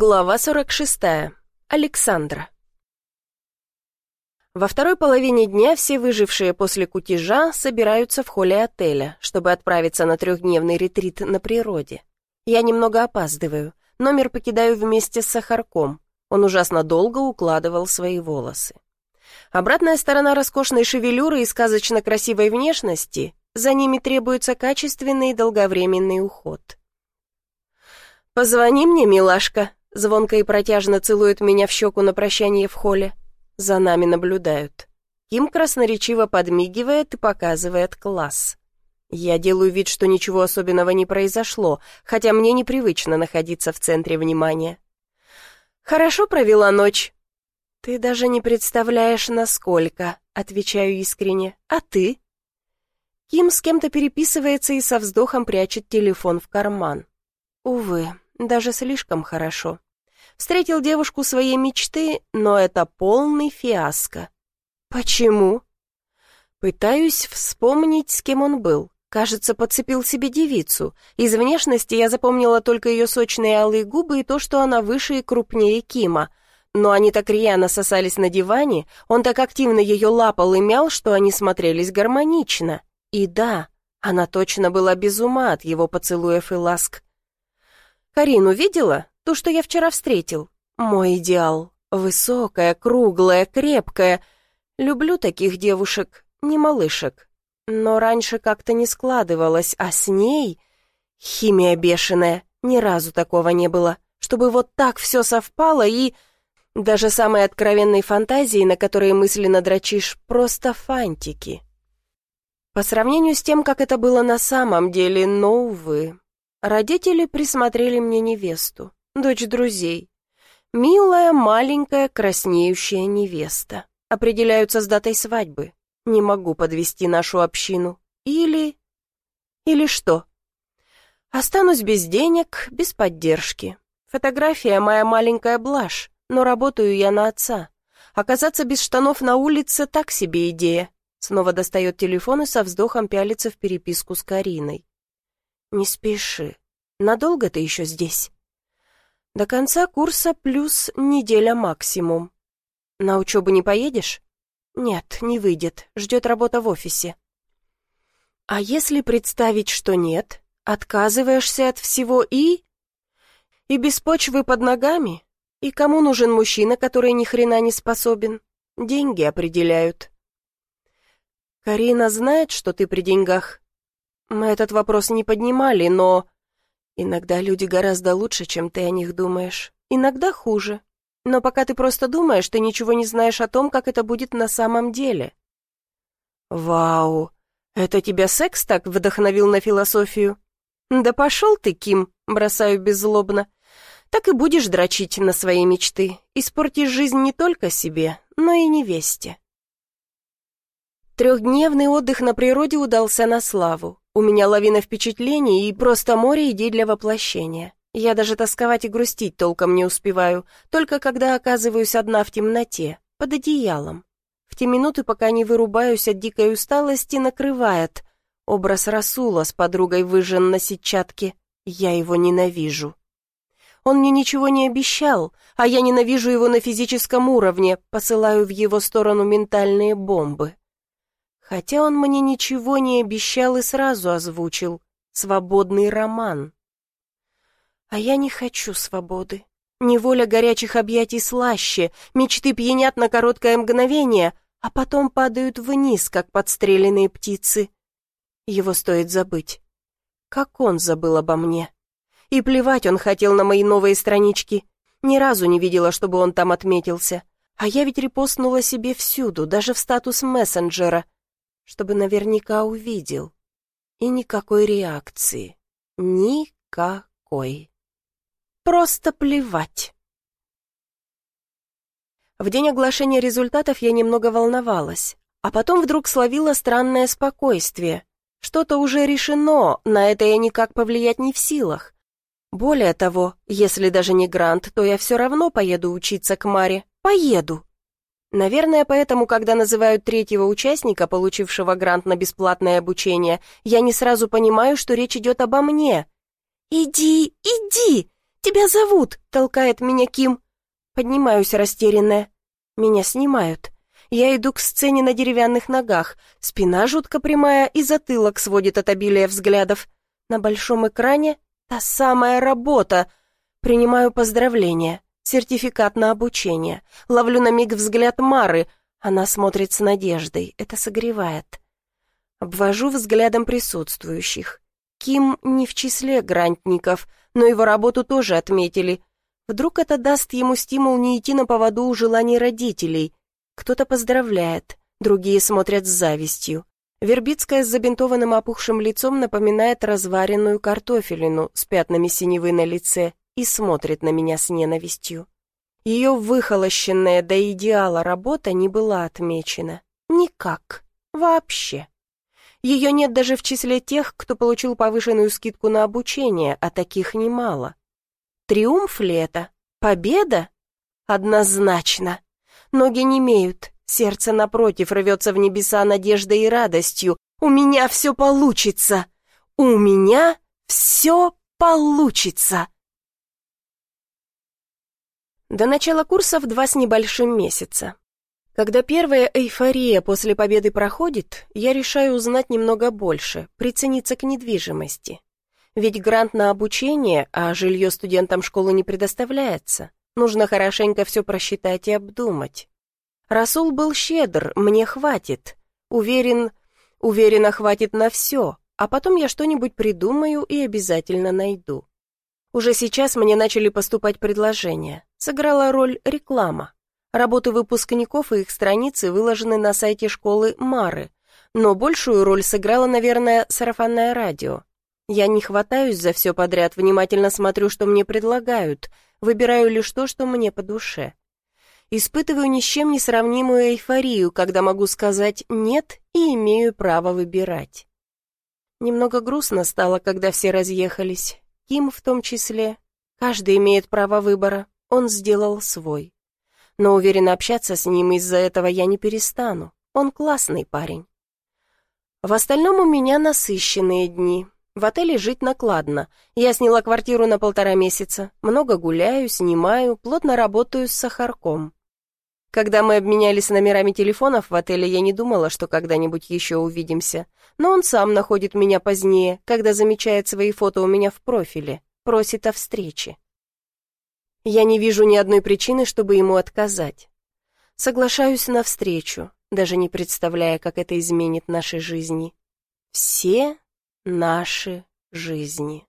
Глава 46. Александра. Во второй половине дня все выжившие после кутежа собираются в холле отеля, чтобы отправиться на трехдневный ретрит на природе. Я немного опаздываю. Номер покидаю вместе с Сахарком. Он ужасно долго укладывал свои волосы. Обратная сторона роскошной шевелюры и сказочно красивой внешности, за ними требуется качественный и долговременный уход. «Позвони мне, милашка», Звонко и протяжно целует меня в щеку на прощание в холле. За нами наблюдают. Ким красноречиво подмигивает и показывает класс. Я делаю вид, что ничего особенного не произошло, хотя мне непривычно находиться в центре внимания. «Хорошо провела ночь?» «Ты даже не представляешь, насколько», — отвечаю искренне. «А ты?» Ким с кем-то переписывается и со вздохом прячет телефон в карман. Увы, даже слишком хорошо. Встретил девушку своей мечты, но это полный фиаско. Почему? Пытаюсь вспомнить, с кем он был. Кажется, подцепил себе девицу. Из внешности я запомнила только ее сочные алые губы и то, что она выше и крупнее Кима. Но они так рьяно сосались на диване, он так активно ее лапал и мял, что они смотрелись гармонично. И да, она точно была без ума от его поцелуев и ласк. «Карину видела? Ту, что я вчера встретил. Мой идеал. Высокая, круглая, крепкая. Люблю таких девушек, не малышек. Но раньше как-то не складывалось, а с ней... Химия бешеная, ни разу такого не было. Чтобы вот так все совпало и... Даже самые откровенные фантазии, на которые мысленно дрочишь, просто фантики. По сравнению с тем, как это было на самом деле, но, увы, Родители присмотрели мне невесту, дочь друзей. Милая, маленькая, краснеющая невеста. Определяются с датой свадьбы. Не могу подвести нашу общину. Или... Или что? Останусь без денег, без поддержки. Фотография — моя маленькая блажь, но работаю я на отца. Оказаться без штанов на улице — так себе идея. Снова достает телефон и со вздохом пялится в переписку с Кариной. «Не спеши. Надолго ты еще здесь?» «До конца курса плюс неделя максимум. На учебу не поедешь?» «Нет, не выйдет. Ждет работа в офисе». «А если представить, что нет? Отказываешься от всего и...» «И без почвы под ногами? И кому нужен мужчина, который ни хрена не способен? Деньги определяют». «Карина знает, что ты при деньгах?» Мы этот вопрос не поднимали, но... Иногда люди гораздо лучше, чем ты о них думаешь. Иногда хуже. Но пока ты просто думаешь, ты ничего не знаешь о том, как это будет на самом деле. Вау! Это тебя секс так вдохновил на философию? Да пошел ты, Ким, бросаю беззлобно. Так и будешь дрочить на свои мечты. Испортишь жизнь не только себе, но и невесте. Трехдневный отдых на природе удался на славу. У меня лавина впечатлений и просто море идей для воплощения. Я даже тосковать и грустить толком не успеваю, только когда оказываюсь одна в темноте, под одеялом. В те минуты, пока не вырубаюсь от дикой усталости, накрывает. Образ Расула с подругой выжжен на сетчатке. Я его ненавижу. Он мне ничего не обещал, а я ненавижу его на физическом уровне, посылаю в его сторону ментальные бомбы. Хотя он мне ничего не обещал и сразу озвучил. Свободный роман. А я не хочу свободы. Неволя горячих объятий слаще, мечты пьянят на короткое мгновение, а потом падают вниз, как подстреленные птицы. Его стоит забыть. Как он забыл обо мне. И плевать он хотел на мои новые странички. Ни разу не видела, чтобы он там отметился. А я ведь репостнула себе всюду, даже в статус мессенджера — чтобы наверняка увидел. И никакой реакции. Никакой. Просто плевать. В день оглашения результатов я немного волновалась, а потом вдруг словила странное спокойствие. Что-то уже решено, на это я никак повлиять не в силах. Более того, если даже не грант, то я все равно поеду учиться к Маре. Поеду. Наверное, поэтому, когда называют третьего участника, получившего грант на бесплатное обучение, я не сразу понимаю, что речь идет обо мне. «Иди, иди! тебя зовут!» — толкает меня Ким. Поднимаюсь растерянная. Меня снимают. Я иду к сцене на деревянных ногах. Спина жутко прямая и затылок сводит от обилия взглядов. На большом экране та самая работа. Принимаю поздравления, сертификат на обучение. Ловлю на миг взгляд Мары. Она смотрит с надеждой. Это согревает. Обвожу взглядом присутствующих. Ким не в числе грантников, но его работу тоже отметили. Вдруг это даст ему стимул не идти на поводу у желаний родителей. Кто-то поздравляет, другие смотрят с завистью. Вербицкая с забинтованным опухшим лицом напоминает разваренную картофелину с пятнами синевы на лице и смотрит на меня с ненавистью. Ее выхолощенная до идеала работа не была отмечена. Никак. Вообще. Ее нет даже в числе тех, кто получил повышенную скидку на обучение, а таких немало. Триумф ли это? Победа? Однозначно. Ноги не имеют, сердце напротив рвется в небеса надеждой и радостью. У меня все получится! У меня все получится! До начала курсов два с небольшим месяца. Когда первая эйфория после победы проходит, я решаю узнать немного больше, прицениться к недвижимости. Ведь грант на обучение, а жилье студентам школы не предоставляется. Нужно хорошенько все просчитать и обдумать. Расул был щедр, мне хватит. Уверен, уверенно хватит на все, а потом я что-нибудь придумаю и обязательно найду. Уже сейчас мне начали поступать предложения. Сыграла роль реклама. Работы выпускников и их страницы выложены на сайте школы Мары, но большую роль сыграло, наверное, сарафанное радио. Я не хватаюсь за все подряд, внимательно смотрю, что мне предлагают, выбираю лишь то, что мне по душе. Испытываю ни с чем не сравнимую эйфорию, когда могу сказать «нет» и имею право выбирать. Немного грустно стало, когда все разъехались, Ким в том числе. Каждый имеет право выбора, он сделал свой но уверена, общаться с ним из-за этого я не перестану. Он классный парень. В остальном у меня насыщенные дни. В отеле жить накладно. Я сняла квартиру на полтора месяца. Много гуляю, снимаю, плотно работаю с сахарком. Когда мы обменялись номерами телефонов в отеле, я не думала, что когда-нибудь еще увидимся. Но он сам находит меня позднее, когда замечает свои фото у меня в профиле, просит о встрече. Я не вижу ни одной причины, чтобы ему отказать. Соглашаюсь на встречу, даже не представляя, как это изменит наши жизни. Все наши жизни.